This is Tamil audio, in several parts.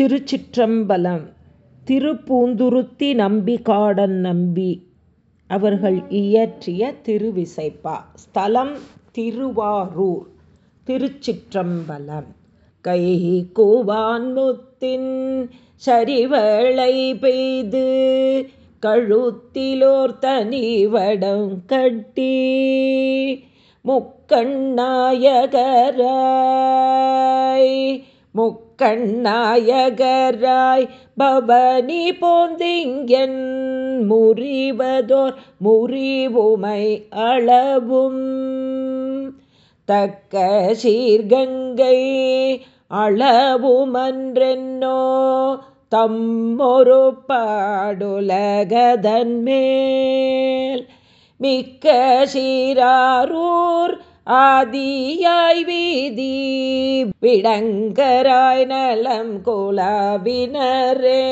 திருச்சிற்றம்பலம். திருப்பூந்துருத்தி நம்பி காடன் நம்பி. அவர்கள் இயற்றிய திருவிசைப்பா. ஸ்தலம் திருவாரூர். திருச்சிற்றம்பலம். கை கூவான் முத்தின் சரிவளை பெய்து கழுத்திலோர் தனி வடம் கட்டி முக்கண்ணாயகராய் கண்ணாயகராய் பவனி போந்திங்கன் முறிவதோர் முறிவுமை அளவும். தக்க சீர்கங்கை அளவுமன்றென்னோ தம்மொரு பாடுலகதன்மேல். மிக்க சீராரூர் ஆதியாய் வீதி விடங்கராய் நலம் குலாவினரே.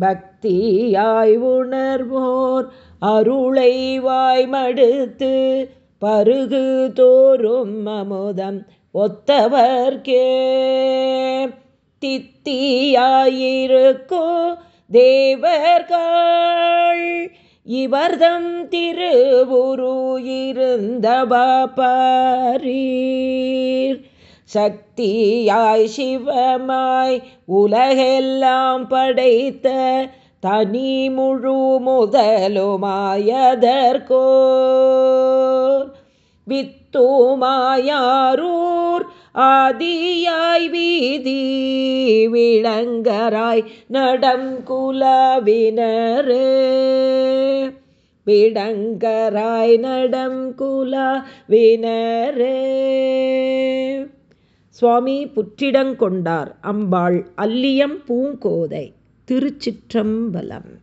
பக்தியாய் உணர்வோர் அருளை வாய் மடுத்து பருகு தோறும் அமுதம் ஒத்தவர்கே தித்தியாயிருக்கோ தேவர்கள் இவர்தம் திருவுரு இருந்தபாரீர் சக்தியாய் சிவமாய் உலகெல்லாம் படைத்த தனி முழு முதலுமாயதற்கோ வித்துமாயாரூ ஆதியாய் வீதி விளங்கராய் நடம் விடங்கராய் நடம் குலவினரே. சுவாமி புற்றிடங்கொண்டார் அம்பாள் அல்லியம் பூங்கோதை திருச்சிற்றம்பலம்.